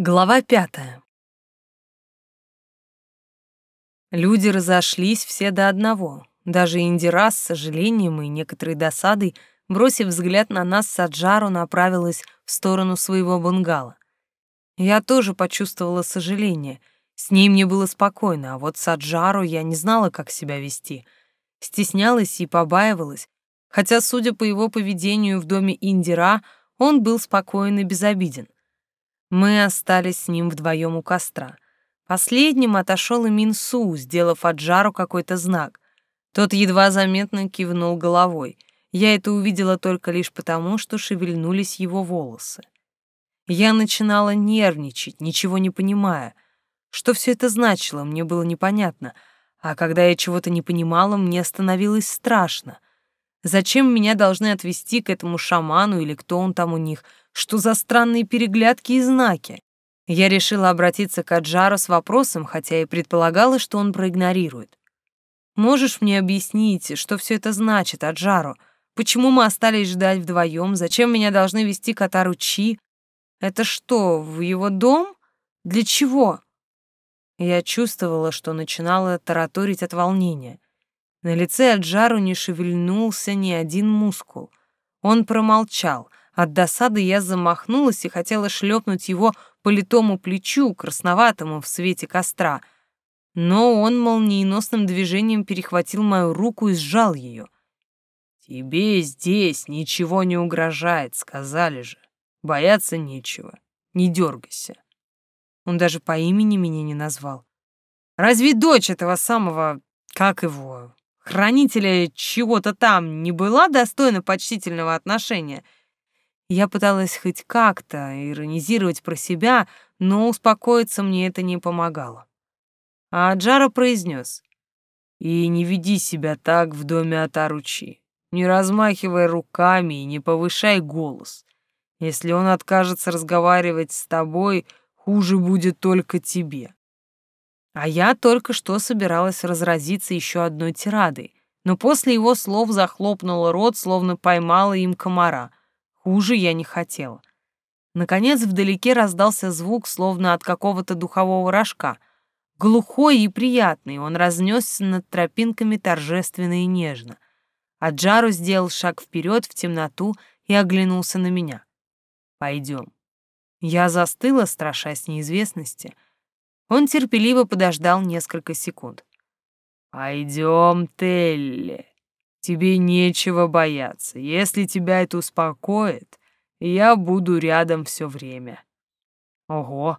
Глава пятая. Люди разошлись все до одного. Даже Индира с сожалением и некоторой досадой, бросив взгляд на нас, Саджару направилась в сторону своего бунгало. Я тоже почувствовала сожаление. С ней мне было спокойно, а вот Саджару я не знала, как себя вести. Стеснялась и побаивалась, хотя, судя по его поведению в доме Индира, он был спокоен и безобиден. Мы остались с ним вдвоем у костра. Последним отошел и Минсу, сделав Аджару какой-то знак. Тот едва заметно кивнул головой. Я это увидела только лишь потому, что шевельнулись его волосы. Я начинала нервничать, ничего не понимая. Что все это значило, мне было непонятно. А когда я чего-то не понимала, мне становилось страшно. Зачем меня должны отвести к этому шаману или кто он там у них — что за странные переглядки и знаки? Я решила обратиться к Аджару с вопросом, хотя и предполагала, что он проигнорирует. «Можешь мне объяснить, что все это значит, Аджару? Почему мы остались ждать вдвоем? Зачем меня должны вести к Атару Чи? Это что, в его дом? Для чего?» Я чувствовала, что начинала тараторить от волнения. На лице Аджару не шевельнулся ни один мускул. Он промолчал, от досады я замахнулась и хотела шлепнуть его по литому плечу, красноватому в свете костра. Но он молниеносным движением перехватил мою руку и сжал ее. «Тебе здесь ничего не угрожает», — сказали же. «Бояться нечего. Не дергайся». Он даже по имени меня не назвал. Разве дочь этого самого, как его, хранителя чего-то там не была достойна почтительного отношения — я пыталась хоть как-то иронизировать про себя, но успокоиться мне это не помогало. А Джара произнес: «И не веди себя так в доме Атаручи. Не размахивай руками и не повышай голос. Если он откажется разговаривать с тобой, хуже будет только тебе». А я только что собиралась разразиться еще одной тирадой, но после его слов захлопнула рот, словно поймала им комара — Хуже я не хотела. Наконец вдалеке раздался звук, словно от какого-то духового рожка. Глухой и приятный, он разнесся над тропинками торжественно и нежно. А Джару сделал шаг вперед в темноту и оглянулся на меня. «Пойдем». Я застыла, страшась неизвестности. Он терпеливо подождал несколько секунд. «Пойдем, Телли», Тебе нечего бояться. Если тебя это успокоит, я буду рядом все время. Ого!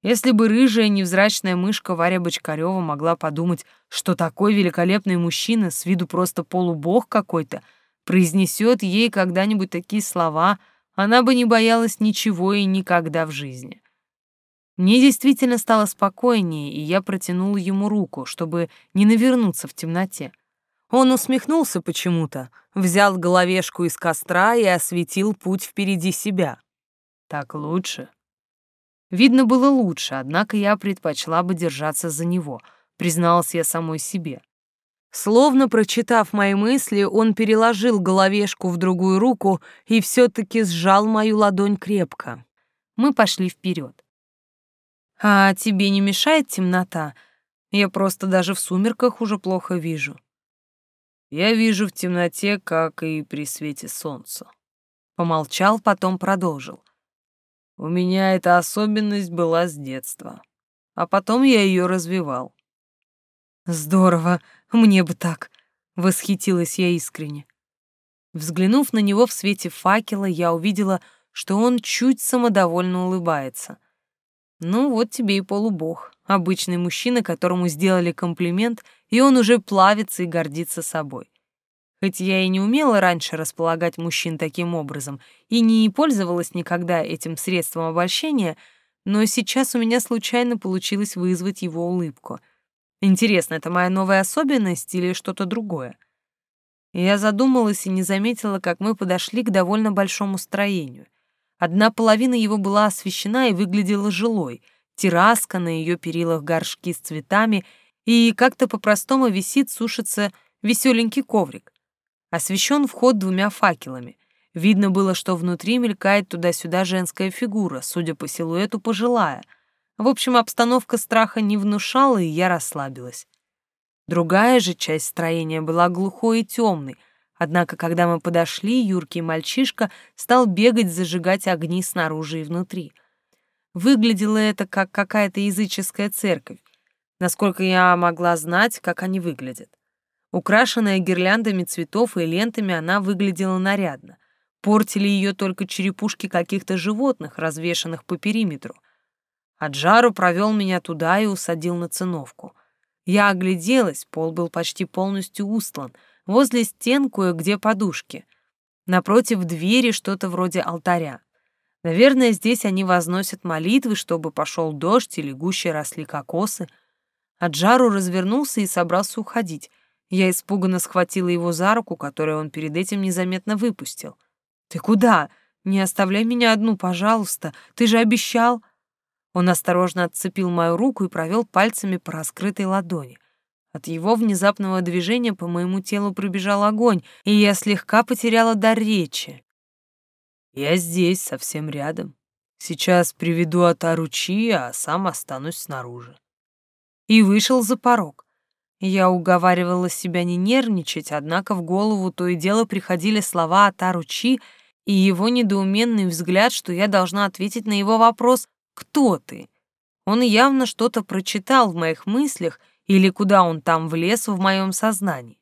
Если бы рыжая невзрачная мышка Варя Бочкарева могла подумать, что такой великолепный мужчина, с виду просто полубог какой-то, произнесет ей когда-нибудь такие слова, она бы не боялась ничего и никогда в жизни. Мне действительно стало спокойнее, и я протянула ему руку, чтобы не навернуться в темноте. Он усмехнулся почему-то, взял головешку из костра и осветил путь впереди себя. Так лучше. Видно было лучше, однако я предпочла бы держаться за него, призналась я самой себе. Словно прочитав мои мысли, он переложил головешку в другую руку и все-таки сжал мою ладонь крепко. Мы пошли вперед. «А тебе не мешает темнота? Я просто даже в сумерках уже плохо вижу». Я вижу в темноте, как и при свете солнца. Помолчал, потом продолжил. У меня эта особенность была с детства, а потом я ее развивал. Здорово, мне бы так, восхитилась я искренне. Взглянув на него в свете факела, я увидела, что он чуть самодовольно улыбается. Ну вот тебе и полубог, обычный мужчина, которому сделали комплимент — и он уже плавится и гордится собой. Хоть я и не умела раньше располагать мужчин таким образом и не пользовалась никогда этим средством обольщения, но сейчас у меня случайно получилось вызвать его улыбку. Интересно, это моя новая особенность или что-то другое? Я задумалась и не заметила, как мы подошли к довольно большому строению. Одна половина его была освещена и выглядела жилой, терраска, на ее перилах горшки с цветами — и как-то по-простому висит, сушится веселенький коврик. Освещен вход двумя факелами. Видно было, что внутри мелькает туда-сюда женская фигура, судя по силуэту, пожилая. В общем, обстановка страха не внушала, и я расслабилась. Другая же часть строения была глухой и темной, однако, когда мы подошли, юркий мальчишка стал бегать, зажигать огни снаружи и внутри. Выглядело это как какая-то языческая церковь, насколько я могла знать, как они выглядят. Украшенная гирляндами цветов и лентами, она выглядела нарядно. Портили ее только черепушки каких-то животных, развешанных по периметру. Аджару провел меня туда и усадил на циновку. Я огляделась, пол был почти полностью устлан, возле стен кое-где подушки. Напротив двери что-то вроде алтаря. Наверное, здесь они возносят молитвы, чтобы пошел дождь или гуще росли кокосы. Аджару развернулся и собрался уходить. Я испуганно схватила его за руку, которую он перед этим незаметно выпустил. «Ты куда? Не оставляй меня одну, пожалуйста. Ты же обещал...» Он осторожно отцепил мою руку и провел пальцами по раскрытой ладони. От его внезапного движения по моему телу пробежал огонь, и я слегка потеряла дар речи. «Я здесь, совсем рядом. Сейчас приведу Атару Чи, а сам останусь снаружи». И вышел за порог. Я уговаривала себя не нервничать, однако в голову то и дело приходили слова от Аручи и его недоуменный взгляд, что я должна ответить на его вопрос «Кто ты?». Он явно что-то прочитал в моих мыслях или куда он там влез в моем сознании.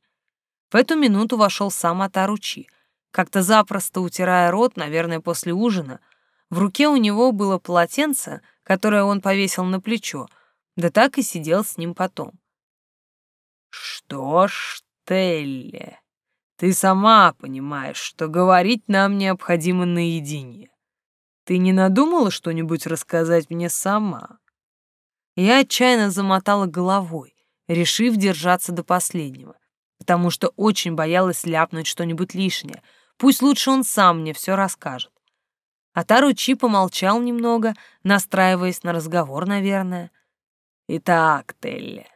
В эту минуту вошел сам Атаручи, как-то запросто утирая рот, наверное, после ужина. В руке у него было полотенце, которое он повесил на плечо, да так и сидел с ним потом. «Что ж, Телли, ты сама понимаешь, что говорить нам необходимо наедине. Ты не надумала что-нибудь рассказать мне сама?» Я отчаянно замотала головой, решив держаться до последнего, потому что очень боялась ляпнуть что-нибудь лишнее. Пусть лучше он сам мне все расскажет. А Таручи помолчал немного, настраиваясь на разговор, наверное. «Итак, Телли,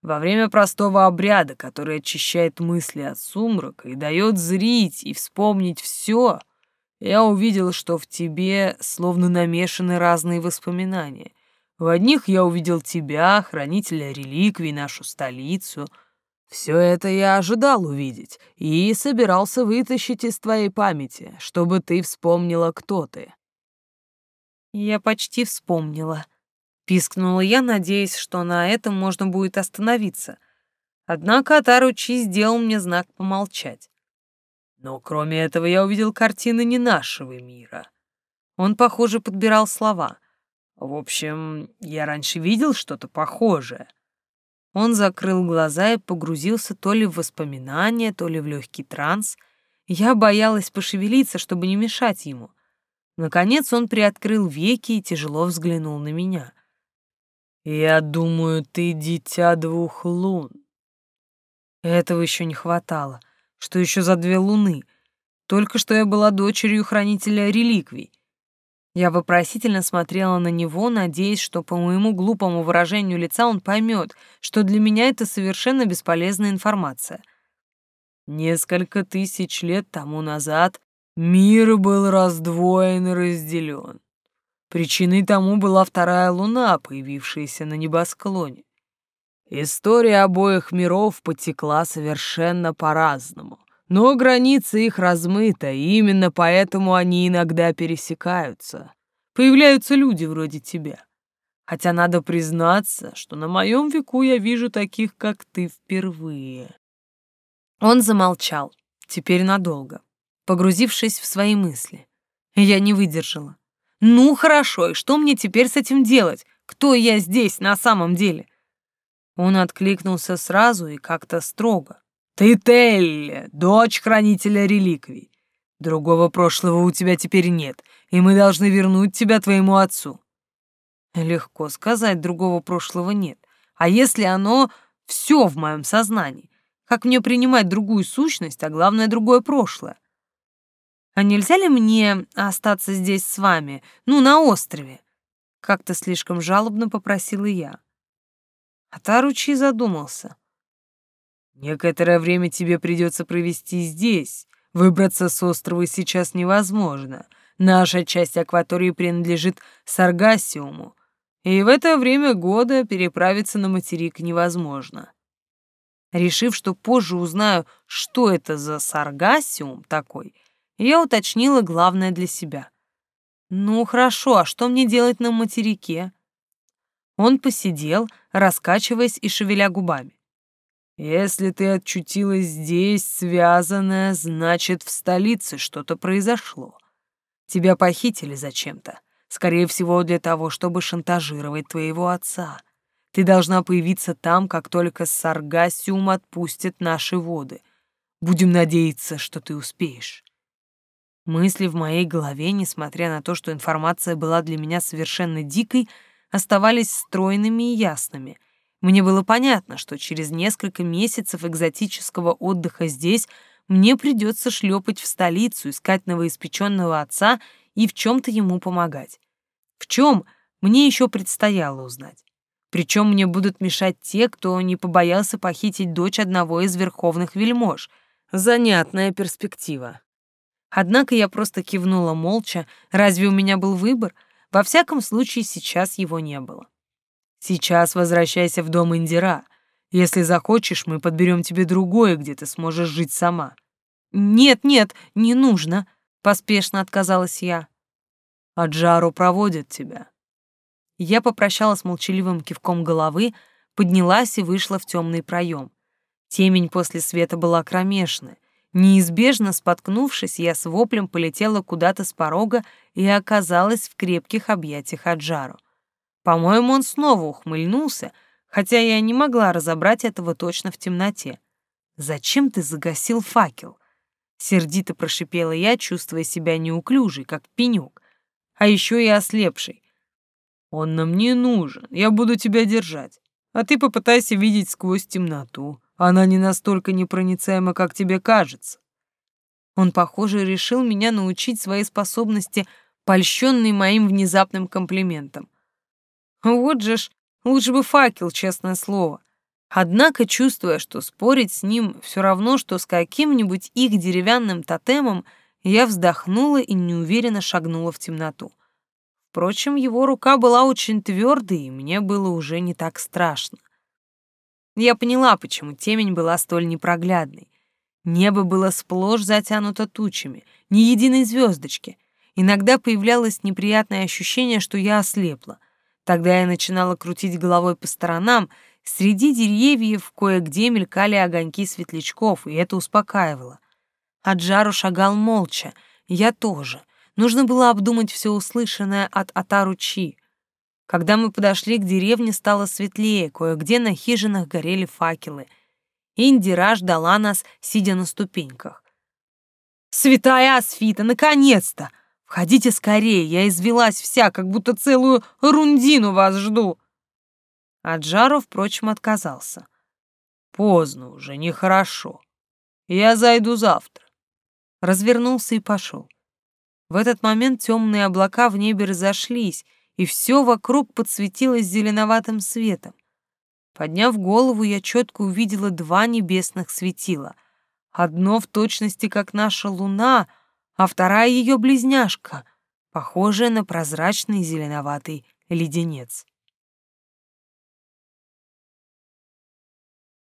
во время простого обряда, который очищает мысли от сумрака и дает зрить и вспомнить все, я увидел, что в тебе словно намешаны разные воспоминания. В одних я увидел тебя, хранителя реликвий, нашу столицу. Все это я ожидал увидеть и собирался вытащить из твоей памяти, чтобы ты вспомнила, кто ты. Я почти вспомнила, Пискнула я, надеясь, что на этом можно будет остановиться. Однако Атаручи сделал мне знак помолчать. Но кроме этого я увидел картины не нашего мира. Он, похоже, подбирал слова. В общем, я раньше видел что-то похожее. Он закрыл глаза и погрузился то ли в воспоминания, то ли в легкий транс. Я боялась пошевелиться, чтобы не мешать ему. Наконец он приоткрыл веки и тяжело взглянул на меня — «Я думаю, ты дитя двух лун». Этого еще не хватало. Что еще за две луны? Только что я была дочерью хранителя реликвий. Я вопросительно смотрела на него, надеясь, что по моему глупому выражению лица он поймет, что для меня это совершенно бесполезная информация. Несколько тысяч лет тому назад мир был раздвоен и разделен. Причиной тому была вторая луна, появившаяся на небосклоне. История обоих миров потекла совершенно по-разному, но границы их размыта, и именно поэтому они иногда пересекаются. Появляются люди вроде тебя. Хотя надо признаться, что на моем веку я вижу таких, как ты, впервые. Он замолчал, теперь надолго, погрузившись в свои мысли. Я не выдержала. Ну хорошо, и что мне теперь с этим делать? Кто я здесь на самом деле? Он откликнулся сразу и как-то строго. Ты Телли, дочь хранителя реликвий. Другого прошлого у тебя теперь нет, и мы должны вернуть тебя твоему отцу. Легко сказать, другого прошлого нет. А если оно все в моем сознании? Как мне принимать другую сущность, а главное, другое прошлое? А нельзя ли мне остаться здесь с вами, ну, на острове?» Как-то слишком жалобно попросила я. А Таручи задумался. «Некоторое время тебе придется провести здесь, Выбраться с острова сейчас невозможно. Наша часть акватории принадлежит Саргассиуму, и в это время года переправиться на материк невозможно. Решив, что позже узнаю, что это за Саргассиум такой, я уточнила главное для себя. «Ну, хорошо, а что мне делать на материке?» Он посидел, раскачиваясь и шевеля губами. «Если ты отчутилась здесь, связанная, значит, в столице что-то произошло. Тебя похитили зачем-то. Скорее всего, для того, чтобы шантажировать твоего отца. Ты должна появиться там, как только Саргасиум отпустит наши воды. Будем надеяться, что ты успеешь». Мысли в моей голове, несмотря на то, что информация была для меня совершенно дикой, оставались стройными и ясными. Мне было понятно, что через несколько месяцев экзотического отдыха здесь мне придется шлепать в столицу, искать новоиспеченного отца и в чем-то ему помогать. В чем мне еще предстояло узнать. Причем мне будут мешать те, кто не побоялся похитить дочь одного из верховных вельмож. Занятная перспектива. Однако я просто кивнула молча. Разве у меня был выбор? Во всяком случае, сейчас его не было. Сейчас возвращайся в дом Индира. Если захочешь, мы подберем тебе другое, где ты сможешь жить сама. Нет, нет, не нужно, поспешно отказалась я. Аджару проводит тебя. Я попрощалась молчаливым кивком головы, поднялась и вышла в темный проем. Темень после света была кромешная. Неизбежно споткнувшись, я с воплем полетела куда-то с порога и оказалась в крепких объятиях Аджару. По-моему, он снова ухмыльнулся, хотя я не могла разобрать этого точно в темноте. «Зачем ты загасил факел?» Сердито прошипела я, чувствуя себя неуклюжей, как пенек, а еще и ослепшей. «Он нам не нужен, я буду тебя держать, а ты попытайся видеть сквозь темноту. Она не настолько непроницаема, как тебе кажется». Он, похоже, решил меня научить своей способности, польщенной моим внезапным комплиментом. Вот же ж, лучше бы факел, честное слово. Однако, чувствуя, что спорить с ним все равно, что с каким-нибудь их деревянным тотемом, я вздохнула и неуверенно шагнула в темноту. Впрочем, его рука была очень твердой, и мне было уже не так страшно. Я поняла, почему темень была столь непроглядной. Небо было сплошь затянуто тучами, ни единой звездочки. Иногда появлялось неприятное ощущение, что я ослепла. Тогда я начинала крутить головой по сторонам, среди деревьев кое-где мелькали огоньки светлячков, и это успокаивало. Аджару шагал молча, я тоже. Нужно было обдумать все услышанное от Атару Чи. Когда мы подошли к деревне, стало светлее, кое-где на хижинах горели факелы. Индира ждала нас, сидя на ступеньках. «Святая Асфита, наконец-то!» Входите скорее, я извелась вся, как будто целую рундину вас жду. Аджару, впрочем, отказался. Поздно уже, нехорошо. Я зайду завтра. Развернулся и пошел. В этот момент темные облака в небе разошлись, и все вокруг подсветилось зеленоватым светом. Подняв голову, я четко увидела два небесных светила. Одно в точности, как наша луна — а вторая ее близняшка, похожая на прозрачный зеленоватый леденец.